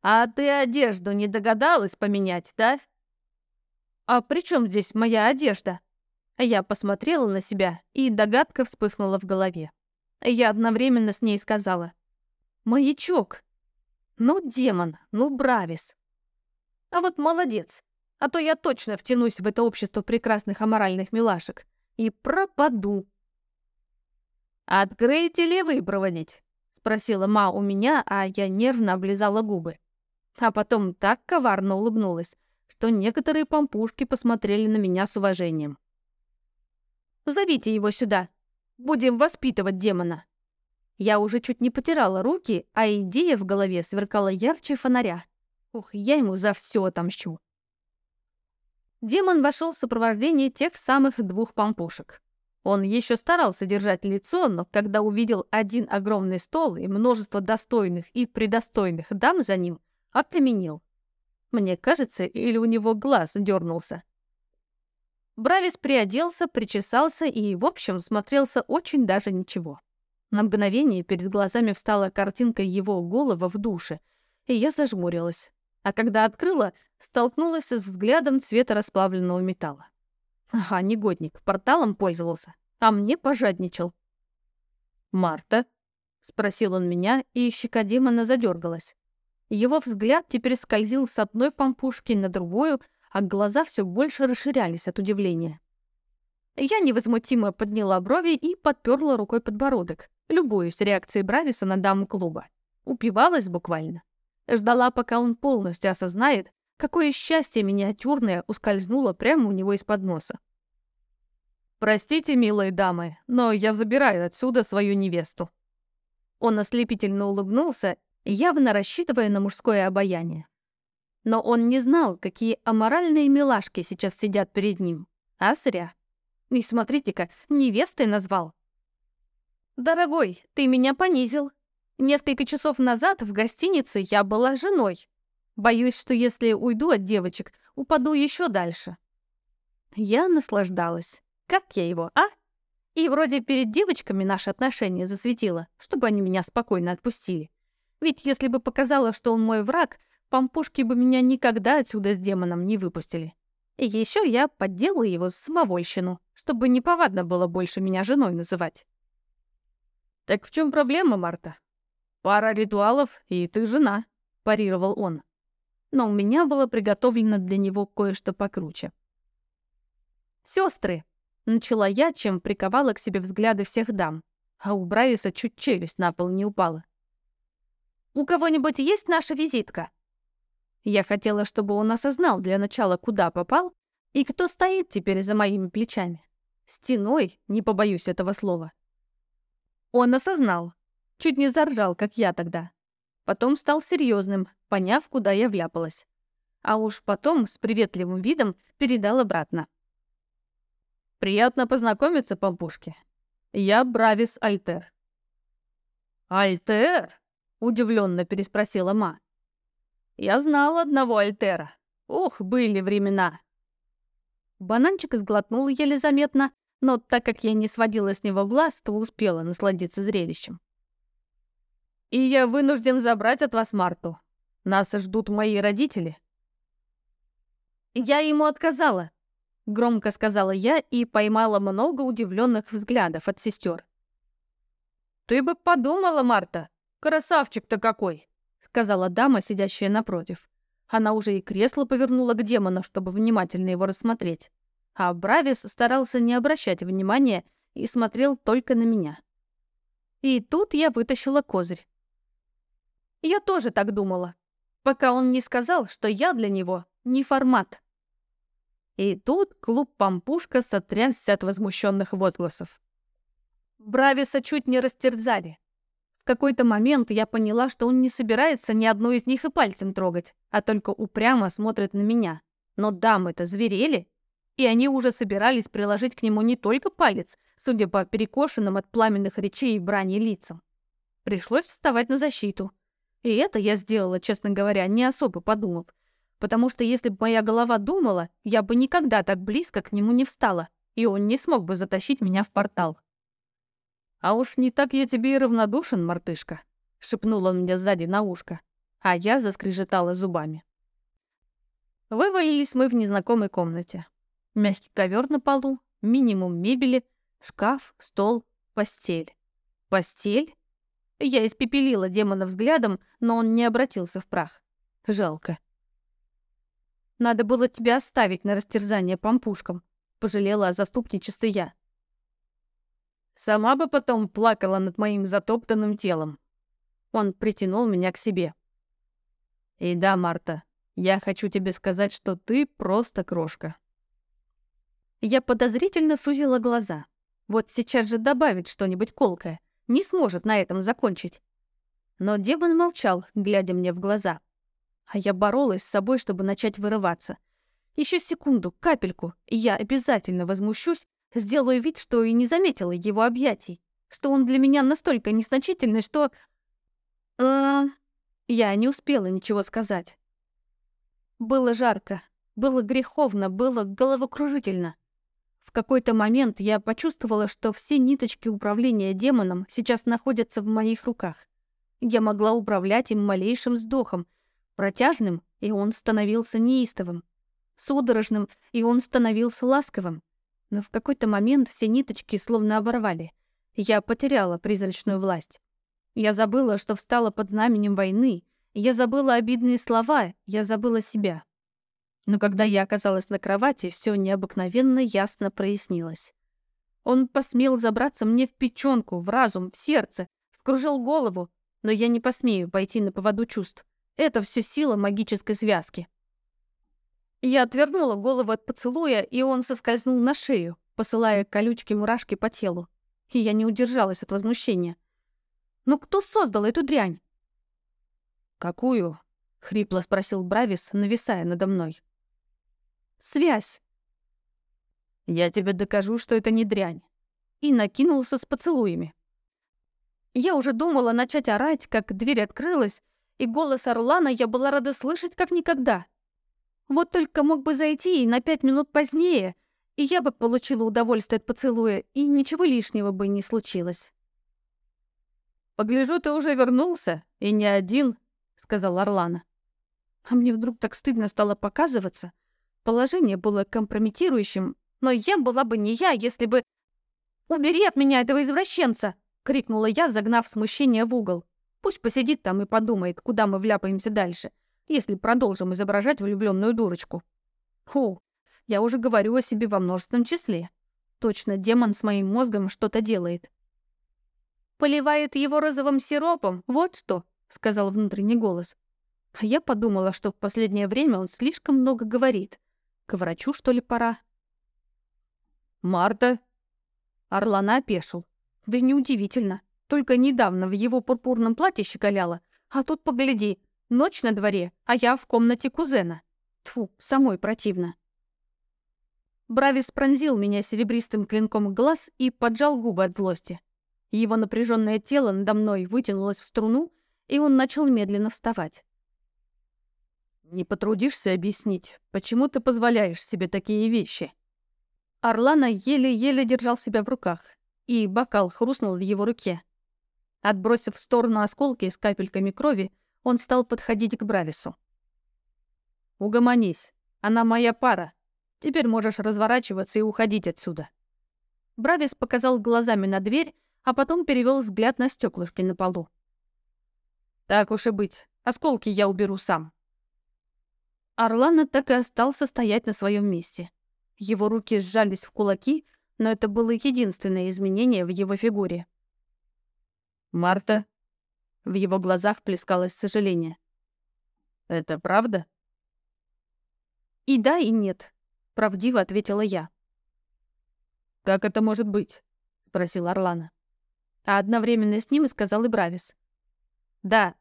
«А ты одежду не догадалась поменять, да?» «А при чем здесь моя одежда?» Я посмотрела на себя, и догадка вспыхнула в голове. Я одновременно с ней сказала. «Маячок! Ну, демон, ну, Бравис!» «А вот молодец! А то я точно втянусь в это общество прекрасных аморальных милашек и пропаду. «Открыете ли вы проводить?» — спросила Ма у меня, а я нервно облизала губы. А потом так коварно улыбнулась, что некоторые помпушки посмотрели на меня с уважением. «Зовите его сюда. Будем воспитывать демона». Я уже чуть не потирала руки, а идея в голове сверкала ярче фонаря. Ух, я ему за все отомщу. Демон вошел в сопровождении тех самых двух помпушек. Он еще старался держать лицо, но когда увидел один огромный стол и множество достойных и предостойных дам за ним, окаменел. Мне кажется, или у него глаз дернулся. Бравис приоделся, причесался и, в общем, смотрелся очень даже ничего. На мгновение перед глазами встала картинка его голова в душе, и я зажмурилась а когда открыла, столкнулась с взглядом цвета расплавленного металла. Ага, негодник, порталом пользовался, а мне пожадничал. «Марта?» — спросил он меня, и щека демона задергалась. Его взгляд теперь скользил с одной помпушки на другую, а глаза все больше расширялись от удивления. Я невозмутимо подняла брови и подперла рукой подбородок, Любуюсь реакцией Брависа на даму клуба. Упивалась буквально. Ждала, пока он полностью осознает, какое счастье миниатюрное ускользнуло прямо у него из-под носа. «Простите, милые дамы, но я забираю отсюда свою невесту». Он ослепительно улыбнулся, явно рассчитывая на мужское обаяние. Но он не знал, какие аморальные милашки сейчас сидят перед ним. А зря. И смотрите-ка, невестой назвал. «Дорогой, ты меня понизил. Несколько часов назад в гостинице я была женой. Боюсь, что если уйду от девочек, упаду еще дальше». Я наслаждалась. Как я его, а? И вроде перед девочками наши отношения засветила, чтобы они меня спокойно отпустили. Ведь если бы показала, что он мой враг, Пампушки бы меня никогда отсюда с демоном не выпустили. И еще я подделала его самовольщину, чтобы неповадно было больше меня женой называть. «Так в чем проблема, Марта? Пара ритуалов, и ты жена», — парировал он. Но у меня было приготовлено для него кое-что покруче. «Сестры!» — начала я, чем приковала к себе взгляды всех дам, а у Брайса чуть челюсть на пол не упала. «У кого-нибудь есть наша визитка?» Я хотела, чтобы он осознал для начала, куда попал и кто стоит теперь за моими плечами. Стеной, не побоюсь этого слова. Он осознал. Чуть не заржал, как я тогда. Потом стал серьезным, поняв, куда я вляпалась. А уж потом с приветливым видом передал обратно. «Приятно познакомиться, пампушки. Я Бравис Альтер». «Альтер?» — удивленно переспросила Ма. Я знал одного Альтера. Ух, были времена. Бананчик изглотнул еле заметно, но так как я не сводила с него глаз, то успела насладиться зрелищем. «И я вынужден забрать от вас Марту. Нас ждут мои родители». «Я ему отказала», — громко сказала я и поймала много удивленных взглядов от сестер. «Ты бы подумала, Марта, красавчик-то какой!» сказала дама, сидящая напротив. Она уже и кресло повернула к демону, чтобы внимательно его рассмотреть. А Бравис старался не обращать внимания и смотрел только на меня. И тут я вытащила козырь. Я тоже так думала, пока он не сказал, что я для него не формат. И тут клуб «Пампушка» сотрясся от возмущенных возгласов. Брависа чуть не растерзали. В какой-то момент я поняла, что он не собирается ни одну из них и пальцем трогать, а только упрямо смотрит на меня. Но дамы-то зверели, и они уже собирались приложить к нему не только палец, судя по перекошенным от пламенных речей и брани лицам. Пришлось вставать на защиту. И это я сделала, честно говоря, не особо подумав. Потому что если бы моя голова думала, я бы никогда так близко к нему не встала, и он не смог бы затащить меня в портал. «А уж не так я тебе и равнодушен, мартышка», — шепнул он мне сзади на ушко, а я заскрежетала зубами. Вывалились мы в незнакомой комнате. Мягкий ковер на полу, минимум мебели, шкаф, стол, постель. Постель? Я испепелила демона взглядом, но он не обратился в прах. Жалко. Надо было тебя оставить на растерзание пампушкам, пожалела о заступничестве я. Сама бы потом плакала над моим затоптанным телом. Он притянул меня к себе. И да, Марта, я хочу тебе сказать, что ты просто крошка. Я подозрительно сузила глаза. Вот сейчас же добавить что-нибудь колкое. Не сможет на этом закончить. Но демон молчал, глядя мне в глаза. А я боролась с собой, чтобы начать вырываться. Еще секунду, капельку, и я обязательно возмущусь Сделаю вид, что и не заметила его объятий, что он для меня настолько незначительный, что... Э, я не успела ничего сказать. Было жарко, было греховно, было головокружительно. В какой-то момент я почувствовала, что все ниточки управления демоном сейчас находятся в моих руках. Я могла управлять им малейшим вздохом, протяжным, и он становился неистовым, судорожным, и он становился ласковым но в какой-то момент все ниточки словно оборвали. Я потеряла призрачную власть. Я забыла, что встала под знаменем войны. Я забыла обидные слова, я забыла себя. Но когда я оказалась на кровати, все необыкновенно ясно прояснилось. Он посмел забраться мне в печенку, в разум, в сердце, скружил голову, но я не посмею пойти на поводу чувств. Это все сила магической связки. Я отвернула голову от поцелуя, и он соскользнул на шею, посылая колючки-мурашки по телу. И я не удержалась от возмущения. «Ну кто создал эту дрянь?» «Какую?» — хрипло спросил Бравис, нависая надо мной. «Связь». «Я тебе докажу, что это не дрянь». И накинулся с поцелуями. Я уже думала начать орать, как дверь открылась, и голос Орлана я была рада слышать как никогда. Вот только мог бы зайти и на пять минут позднее, и я бы получила удовольствие от поцелуя, и ничего лишнего бы не случилось. «Погляжу, ты уже вернулся, и не один», — сказал Орлана. А мне вдруг так стыдно стало показываться. Положение было компрометирующим, но я была бы не я, если бы... «Убери от меня этого извращенца!» — крикнула я, загнав смущение в угол. Пусть посидит там и подумает, куда мы вляпаемся дальше, если продолжим изображать влюбленную дурочку. Фу, я уже говорю о себе во множественном числе. Точно, демон с моим мозгом что-то делает. «Поливает его розовым сиропом, вот что», — сказал внутренний голос. А я подумала, что в последнее время он слишком много говорит. К врачу, что ли, пора? «Марта?» Орлана опешил. Да неудивительно. Только недавно в его пурпурном платье щеголяла, а тут погляди, ночь на дворе, а я в комнате кузена. Тфу, самой противно. Бравис пронзил меня серебристым клинком глаз и поджал губы от злости. Его напряженное тело надо мной вытянулось в струну, и он начал медленно вставать. «Не потрудишься объяснить, почему ты позволяешь себе такие вещи?» Орлана еле-еле держал себя в руках, и бокал хрустнул в его руке. Отбросив в сторону осколки с капельками крови, он стал подходить к Бравису. «Угомонись. Она моя пара. Теперь можешь разворачиваться и уходить отсюда». Бравис показал глазами на дверь, а потом перевел взгляд на стеклышки на полу. «Так уж и быть. Осколки я уберу сам». Орлана так и остался стоять на своем месте. Его руки сжались в кулаки, но это было единственное изменение в его фигуре. «Марта?» В его глазах плескалось сожаление. «Это правда?» «И да, и нет», — правдиво ответила я. «Как это может быть?» — спросил Орлана. А одновременно с ним сказал и Бравис. «Да».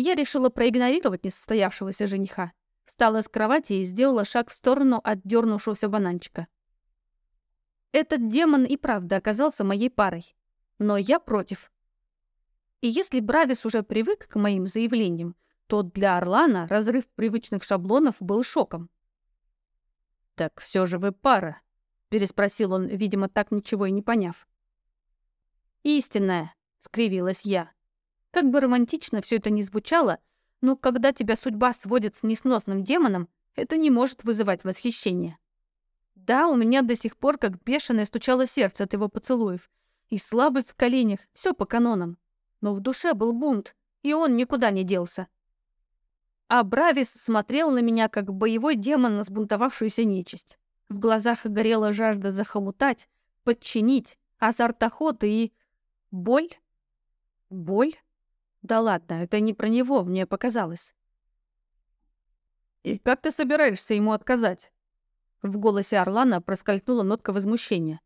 Я решила проигнорировать несостоявшегося жениха. Встала с кровати и сделала шаг в сторону от дернувшегося бананчика. Этот демон и правда оказался моей парой но я против. И если Бравис уже привык к моим заявлениям, то для Орлана разрыв привычных шаблонов был шоком. «Так все же вы пара», — переспросил он, видимо, так ничего и не поняв. «Истинная», — скривилась я. Как бы романтично все это ни звучало, но когда тебя судьба сводит с несносным демоном, это не может вызывать восхищение. Да, у меня до сих пор как бешеное стучало сердце от его поцелуев, и слабость в коленях, все по канонам. Но в душе был бунт, и он никуда не делся. А Бравис смотрел на меня, как боевой демон на сбунтовавшуюся нечисть. В глазах горела жажда захомутать, подчинить, азарт охоты и... Боль? Боль? Да ладно, это не про него, мне показалось. «И как ты собираешься ему отказать?» В голосе Орлана проскользнула нотка возмущения.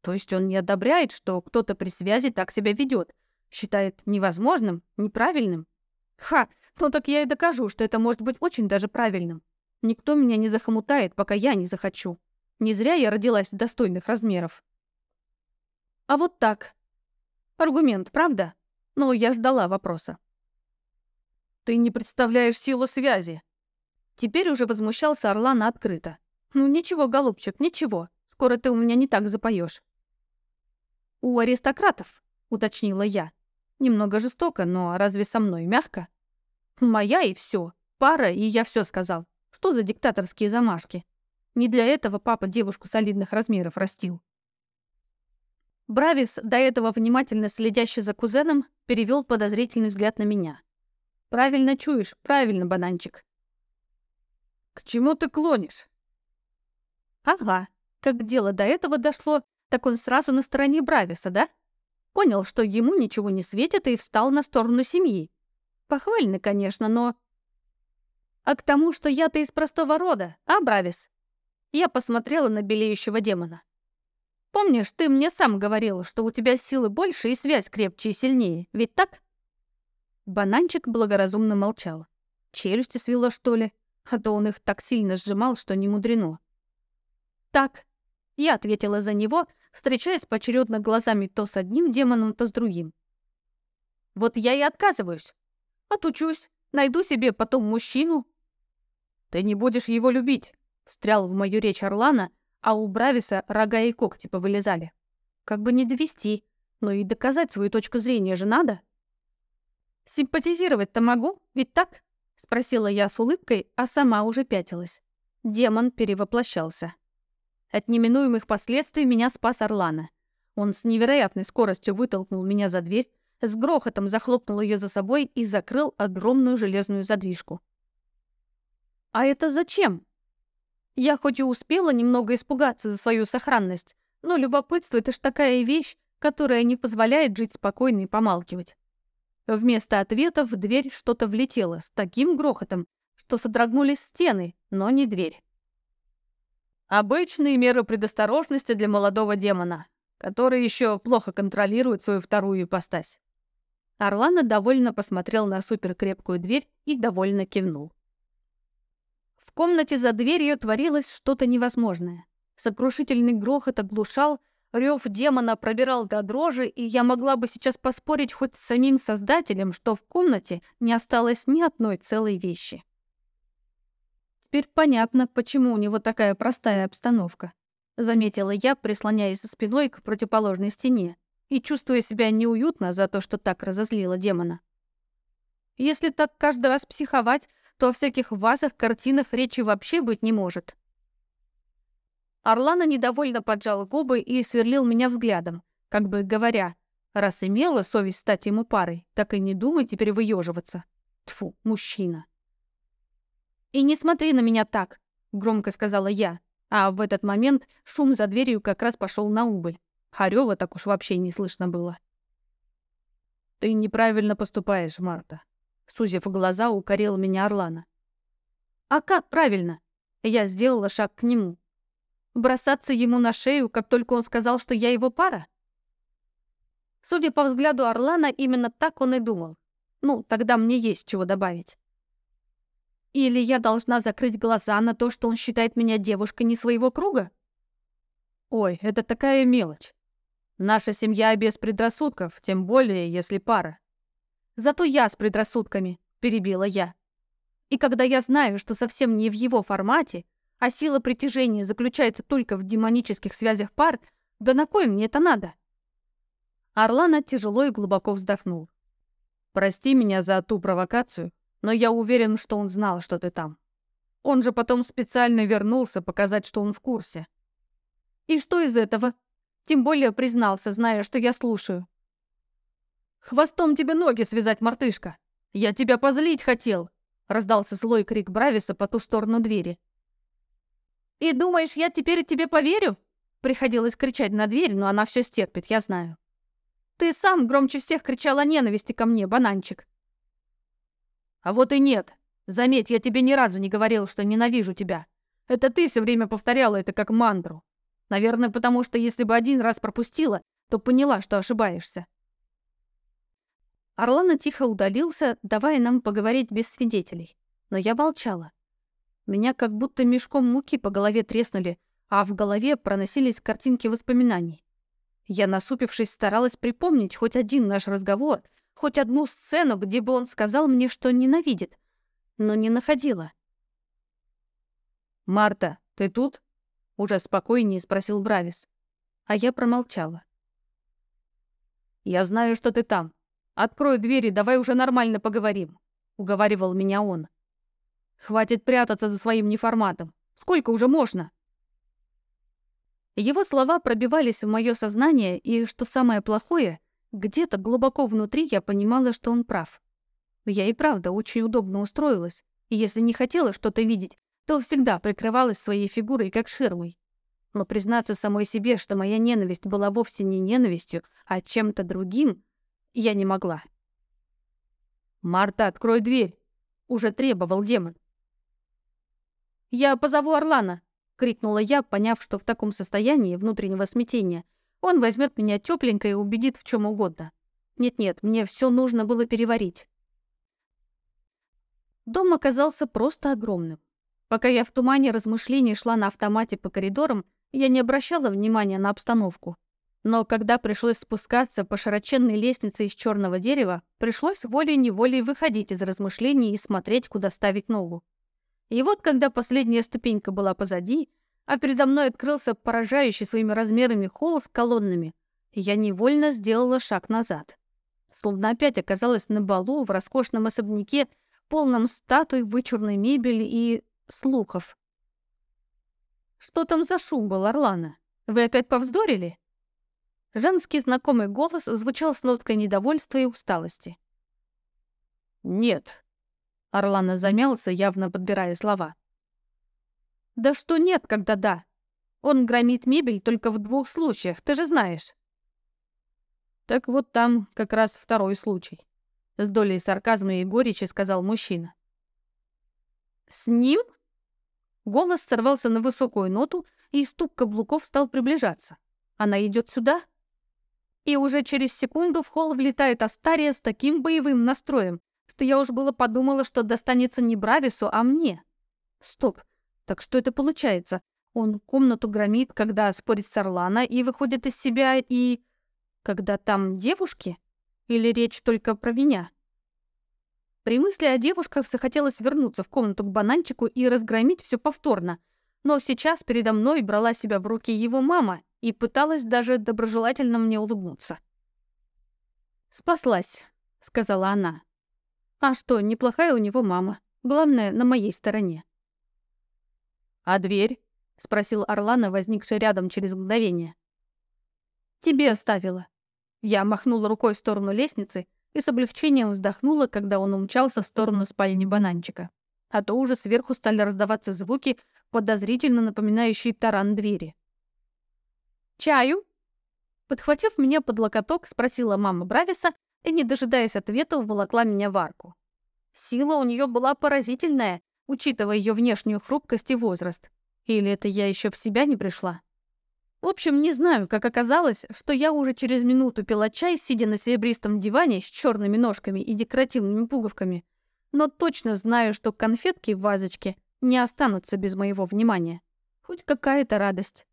То есть он не одобряет, что кто-то при связи так себя ведет, считает невозможным, неправильным? Ха, ну так я и докажу, что это может быть очень даже правильным. Никто меня не захомутает, пока я не захочу. Не зря я родилась достойных размеров. А вот так. Аргумент, правда? Но я ждала вопроса. Ты не представляешь силу связи. Теперь уже возмущался Орлана открыто. Ну ничего, голубчик, ничего. Скоро ты у меня не так запоешь. «У аристократов», — уточнила я. Немного жестоко, но разве со мной мягко? Моя и все. Пара, и я все сказал. Что за диктаторские замашки? Не для этого папа девушку солидных размеров растил. Бравис, до этого внимательно следящий за кузеном, перевел подозрительный взгляд на меня. «Правильно чуешь, правильно, бананчик». «К чему ты клонишь?» «Ага, как дело до этого дошло, Так он сразу на стороне Брависа, да? Понял, что ему ничего не светит, и встал на сторону семьи. Похвально, конечно, но... А к тому, что я-то из простого рода, а, Бравис? Я посмотрела на белеющего демона. Помнишь, ты мне сам говорил, что у тебя силы больше и связь крепче и сильнее, ведь так? Бананчик благоразумно молчал. Челюсти свело, что ли? А то он их так сильно сжимал, что не мудрено. «Так», — я ответила за него, встречаясь поочередно глазами то с одним демоном, то с другим. «Вот я и отказываюсь. Отучусь, найду себе потом мужчину». «Ты не будешь его любить», — встрял в мою речь Орлана, а у Брависа рога и когти повылезали. Как бы не довести, но и доказать свою точку зрения же надо. «Симпатизировать-то могу, ведь так?» — спросила я с улыбкой, а сама уже пятилась. Демон перевоплощался. От неминуемых последствий меня спас Орлана. Он с невероятной скоростью вытолкнул меня за дверь, с грохотом захлопнул ее за собой и закрыл огромную железную задвижку. «А это зачем?» Я хоть и успела немного испугаться за свою сохранность, но любопытство — это ж такая вещь, которая не позволяет жить спокойно и помалкивать. Вместо ответа в дверь что-то влетело с таким грохотом, что содрогнулись стены, но не дверь. Обычные меры предосторожности для молодого демона, который еще плохо контролирует свою вторую ипостась. Орлана довольно посмотрел на суперкрепкую дверь и довольно кивнул. В комнате за дверью творилось что-то невозможное. Сокрушительный грохот оглушал, рев демона пробирал до дрожи, и я могла бы сейчас поспорить хоть с самим создателем, что в комнате не осталось ни одной целой вещи. Теперь понятно, почему у него такая простая обстановка. Заметила я, прислоняясь спиной к противоположной стене и чувствуя себя неуютно за то, что так разозлила демона. Если так каждый раз психовать, то о всяких вазах, картинах речи вообще быть не может. Орлана недовольно поджал губы и сверлил меня взглядом, как бы говоря, раз имела совесть стать ему парой, так и не думай теперь выеживаться. Тфу, мужчина. «И не смотри на меня так», — громко сказала я, а в этот момент шум за дверью как раз пошел на убыль. Харёва так уж вообще не слышно было. «Ты неправильно поступаешь, Марта», Сузив глаза, укорил меня Орлана. «А как правильно?» Я сделала шаг к нему. Бросаться ему на шею, как только он сказал, что я его пара? Судя по взгляду Орлана, именно так он и думал. Ну, тогда мне есть чего добавить. Или я должна закрыть глаза на то, что он считает меня девушкой не своего круга? Ой, это такая мелочь. Наша семья без предрассудков, тем более, если пара. Зато я с предрассудками, перебила я. И когда я знаю, что совсем не в его формате, а сила притяжения заключается только в демонических связях пар, да на кой мне это надо? Орлана тяжело и глубоко вздохнул. «Прости меня за ту провокацию, но я уверен, что он знал, что ты там. Он же потом специально вернулся показать, что он в курсе». «И что из этого? Тем более признался, зная, что я слушаю. «Хвостом тебе ноги связать, мартышка! Я тебя позлить хотел!» Раздался злой крик Брависа по ту сторону двери. «И думаешь, я теперь тебе поверю?» Приходилось кричать на дверь, но она все стерпит, я знаю. «Ты сам громче всех кричал о ненависти ко мне, бананчик!» «А вот и нет. Заметь, я тебе ни разу не говорил, что ненавижу тебя. Это ты все время повторяла это как мантру. Наверное, потому что если бы один раз пропустила, то поняла, что ошибаешься. Орлана тихо удалился, давая нам поговорить без свидетелей. Но я молчала. Меня как будто мешком муки по голове треснули, а в голове проносились картинки воспоминаний. Я, насупившись, старалась припомнить хоть один наш разговор, хоть одну сцену, где бы он сказал мне, что ненавидит, но не находила. «Марта, ты тут?» — уже спокойнее спросил Бравис. А я промолчала. «Я знаю, что ты там», «Открой двери, давай уже нормально поговорим», — уговаривал меня он. «Хватит прятаться за своим неформатом. Сколько уже можно?» Его слова пробивались в мое сознание, и, что самое плохое, где-то глубоко внутри я понимала, что он прав. Я и правда очень удобно устроилась, и если не хотела что-то видеть, то всегда прикрывалась своей фигурой как ширмой. Но признаться самой себе, что моя ненависть была вовсе не ненавистью, а чем-то другим, я не могла. «Марта, открой дверь!» — уже требовал демон. «Я позову Орлана!» — крикнула я, поняв, что в таком состоянии внутреннего смятения он возьмет меня тепленько и убедит в чем угодно. Нет-нет, мне все нужно было переварить. Дом оказался просто огромным. Пока я в тумане размышлений шла на автомате по коридорам, я не обращала внимания на обстановку. Но когда пришлось спускаться по широченной лестнице из черного дерева, пришлось волей-неволей выходить из размышлений и смотреть, куда ставить ногу. И вот, когда последняя ступенька была позади, а передо мной открылся поражающий своими размерами холл с колоннами, я невольно сделала шаг назад. Словно опять оказалась на балу в роскошном особняке, полном статуй, вычурной мебели и слухов. «Что там за шум был, Орлана? Вы опять повздорили?» Женский знакомый голос звучал с ноткой недовольства и усталости. «Нет». Орлана замялся, явно подбирая слова. «Да что нет, когда да? Он громит мебель только в двух случаях, ты же знаешь». «Так вот там как раз второй случай», — с долей сарказма и горечи сказал мужчина. «С ним?» Голос сорвался на высокую ноту, и стук каблуков стал приближаться. «Она идет сюда?» И уже через секунду в холл влетает Астария с таким боевым настроем, что я уж было подумала, что достанется не Бравису, а мне. Стоп, так что это получается? Он комнату громит, когда спорит с Орлана и выходит из себя, и... Когда там девушки? Или речь только про меня? При мысли о девушках захотелось вернуться в комнату к бананчику и разгромить все повторно. Но сейчас передо мной брала себя в руки его мама, и пыталась даже доброжелательно мне улыбнуться. «Спаслась», — сказала она. «А что, неплохая у него мама. Главное, на моей стороне». «А дверь?» — спросил Орлана, возникший рядом через мгновение. «Тебе оставила». Я махнула рукой в сторону лестницы и с облегчением вздохнула, когда он умчался в сторону спальни бананчика. А то уже сверху стали раздаваться звуки, подозрительно напоминающие таран двери. «Чаю?» Подхватив меня под локоток, спросила мама Брависа и, не дожидаясь ответа, уволокла меня в арку. Сила у нее была поразительная, учитывая ее внешнюю хрупкость и возраст. Или это я еще в себя не пришла? В общем, не знаю, как оказалось, что я уже через минуту пила чай, сидя на серебристом диване с черными ножками и декоративными пуговками. Но точно знаю, что конфетки в вазочке не останутся без моего внимания. Хоть какая-то радость.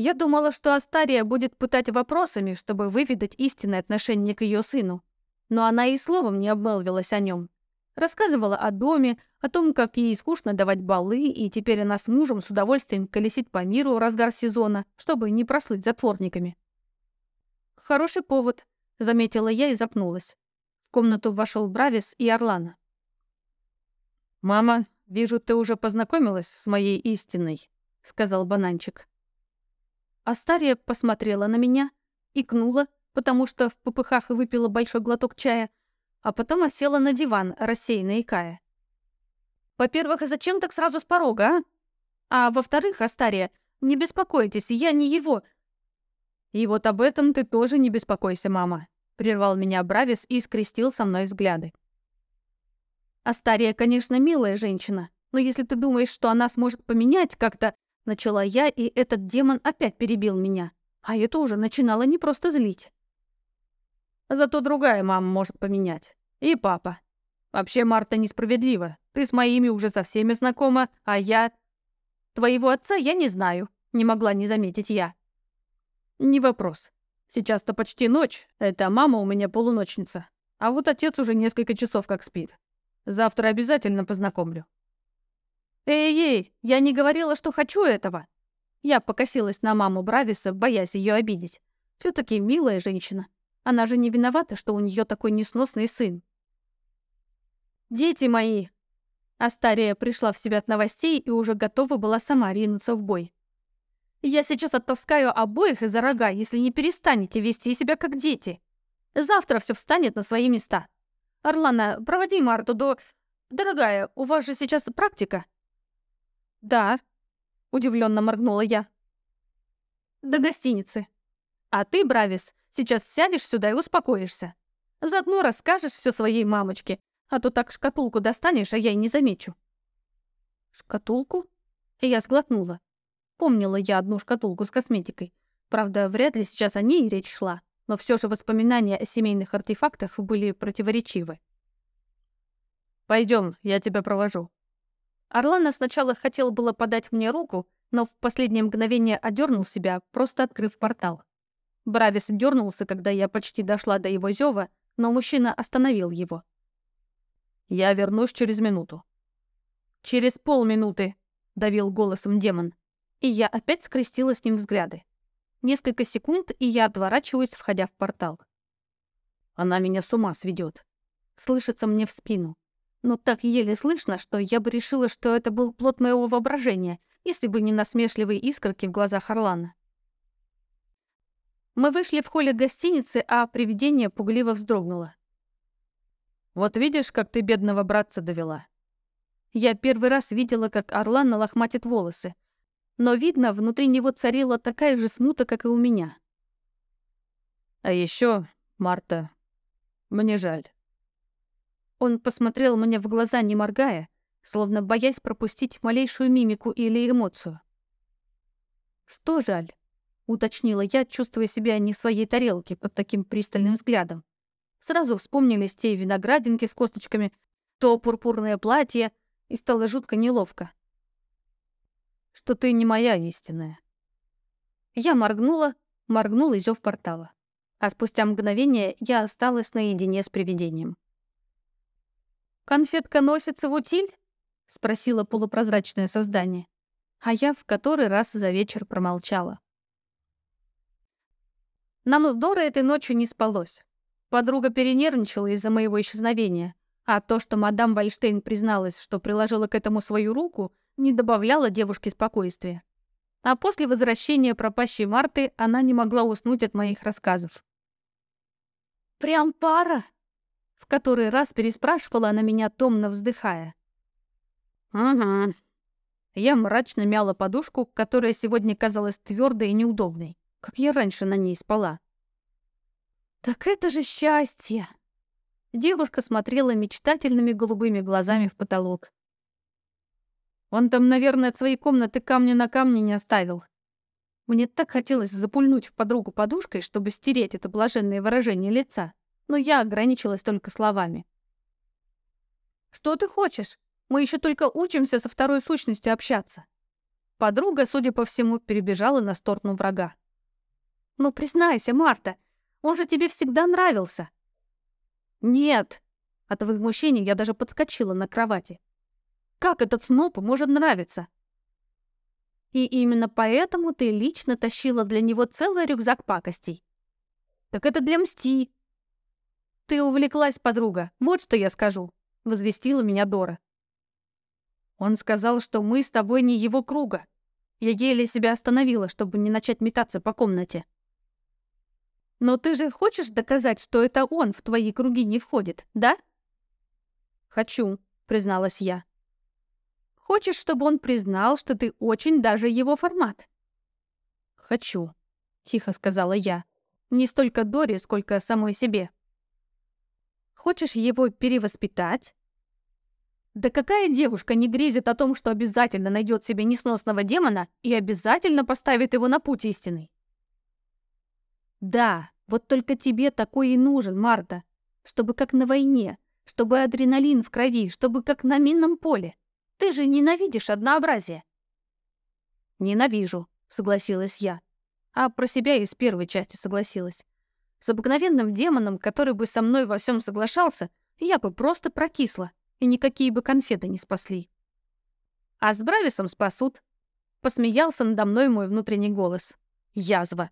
Я думала, что Астария будет пытать вопросами, чтобы выведать истинное отношение к ее сыну. Но она и словом не обмолвилась о нем. Рассказывала о доме, о том, как ей скучно давать балы, и теперь она с мужем с удовольствием колесит по миру в разгар сезона, чтобы не прослыть затворниками. «Хороший повод», — заметила я и запнулась. В комнату вошел Бравис и Орлана. «Мама, вижу, ты уже познакомилась с моей истиной», — сказал бананчик. Астария посмотрела на меня, икнула, потому что в попыхах выпила большой глоток чая, а потом осела на диван, рассеянно икая. «Во-первых, зачем так сразу с порога, а? А во-вторых, Астария, не беспокойтесь, я не его...» «И вот об этом ты тоже не беспокойся, мама», — прервал меня Бравис и скрестил со мной взгляды. «Астария, конечно, милая женщина, но если ты думаешь, что она сможет поменять как-то, Начала я, и этот демон опять перебил меня. А это уже начинало не просто злить. Зато другая мама может поменять. И папа. Вообще, Марта, несправедлива. Ты с моими уже со всеми знакома, а я... Твоего отца я не знаю, не могла не заметить я. Не вопрос. Сейчас-то почти ночь, это мама у меня полуночница. А вот отец уже несколько часов как спит. Завтра обязательно познакомлю. «Эй-эй, я не говорила, что хочу этого!» Я покосилась на маму Брависа, боясь ее обидеть. все таки милая женщина. Она же не виновата, что у нее такой несносный сын. «Дети мои!» Астария пришла в себя от новостей и уже готова была сама ринуться в бой. «Я сейчас оттаскаю обоих из-за рога, если не перестанете вести себя как дети. Завтра все встанет на свои места. Орлана, проводи Марту до... Дорогая, у вас же сейчас практика?» «Да». — удивленно моргнула я. «До гостиницы. А ты, Бравис, сейчас сядешь сюда и успокоишься. Заодно расскажешь все своей мамочке, а то так шкатулку достанешь, а я и не замечу». «Шкатулку?» Я сглотнула. Помнила я одну шкатулку с косметикой. Правда, вряд ли сейчас о ней речь шла, но все же воспоминания о семейных артефактах были противоречивы. Пойдем, я тебя провожу. Орлана сначала хотел было подать мне руку, но в последнее мгновение одернул себя, просто открыв портал. Бравис дернулся, когда я почти дошла до его зева, но мужчина остановил его. «Я вернусь через минуту». «Через полминуты», — давил голосом демон. И я опять скрестила с ним взгляды. Несколько секунд, и я отворачиваюсь, входя в портал. Она меня с ума сведет. Слышится мне в спину но так еле слышно, что я бы решила, что это был плод моего воображения, если бы не насмешливые искорки в глазах Орлана. Мы вышли в холле гостиницы, а привидение пугливо вздрогнуло. «Вот видишь, как ты бедного братца довела». Я первый раз видела, как Орлан налохматит волосы, но, видно, внутри него царила такая же смута, как и у меня. «А еще, Марта, мне жаль». Он посмотрел мне в глаза, не моргая, словно боясь пропустить малейшую мимику или эмоцию. «Что жаль?» — уточнила я, чувствуя себя не в своей тарелке под таким пристальным взглядом. Сразу вспомнились те виноградинки с косточками, то пурпурное платье, и стало жутко неловко. «Что ты не моя истинная». Я моргнула, моргнул и зёв портала. А спустя мгновение я осталась наедине с привидением. «Конфетка носится в утиль?» — спросила полупрозрачное создание. А я в который раз за вечер промолчала. Нам с Дорой этой ночью не спалось. Подруга перенервничала из-за моего исчезновения, а то, что мадам Вальштейн призналась, что приложила к этому свою руку, не добавляло девушке спокойствия. А после возвращения пропащей Марты она не могла уснуть от моих рассказов. «Прям пара!» В который раз переспрашивала она меня, томно вздыхая. «Ага». Я мрачно мяла подушку, которая сегодня казалась твердой и неудобной, как я раньше на ней спала. «Так это же счастье!» Девушка смотрела мечтательными голубыми глазами в потолок. Он там, наверное, от своей комнаты камня на камне не оставил. Мне так хотелось запульнуть в подругу подушкой, чтобы стереть это блаженное выражение лица но я ограничилась только словами. «Что ты хочешь? Мы еще только учимся со второй сущностью общаться». Подруга, судя по всему, перебежала на сторону врага. «Ну, признайся, Марта, он же тебе всегда нравился». «Нет!» От возмущения я даже подскочила на кровати. «Как этот сноб может нравиться?» «И именно поэтому ты лично тащила для него целый рюкзак пакостей». «Так это для мсти», «Ты увлеклась, подруга, вот что я скажу», — возвестила меня Дора. «Он сказал, что мы с тобой не его круга. Я еле себя остановила, чтобы не начать метаться по комнате». «Но ты же хочешь доказать, что это он в твои круги не входит, да?» «Хочу», — призналась я. «Хочешь, чтобы он признал, что ты очень даже его формат?» «Хочу», — тихо сказала я. Не столько Доре, сколько самой себе. Хочешь его перевоспитать? Да какая девушка не грезит о том, что обязательно найдет себе несносного демона и обязательно поставит его на путь истинный? Да, вот только тебе такой и нужен, Марта. Чтобы как на войне, чтобы адреналин в крови, чтобы как на минном поле. Ты же ненавидишь однообразие. Ненавижу, согласилась я. А про себя и с первой части согласилась. С обыкновенным демоном, который бы со мной во всем соглашался, я бы просто прокисла, и никакие бы конфеты не спасли. А с Брависом спасут. Посмеялся надо мной мой внутренний голос. Язва.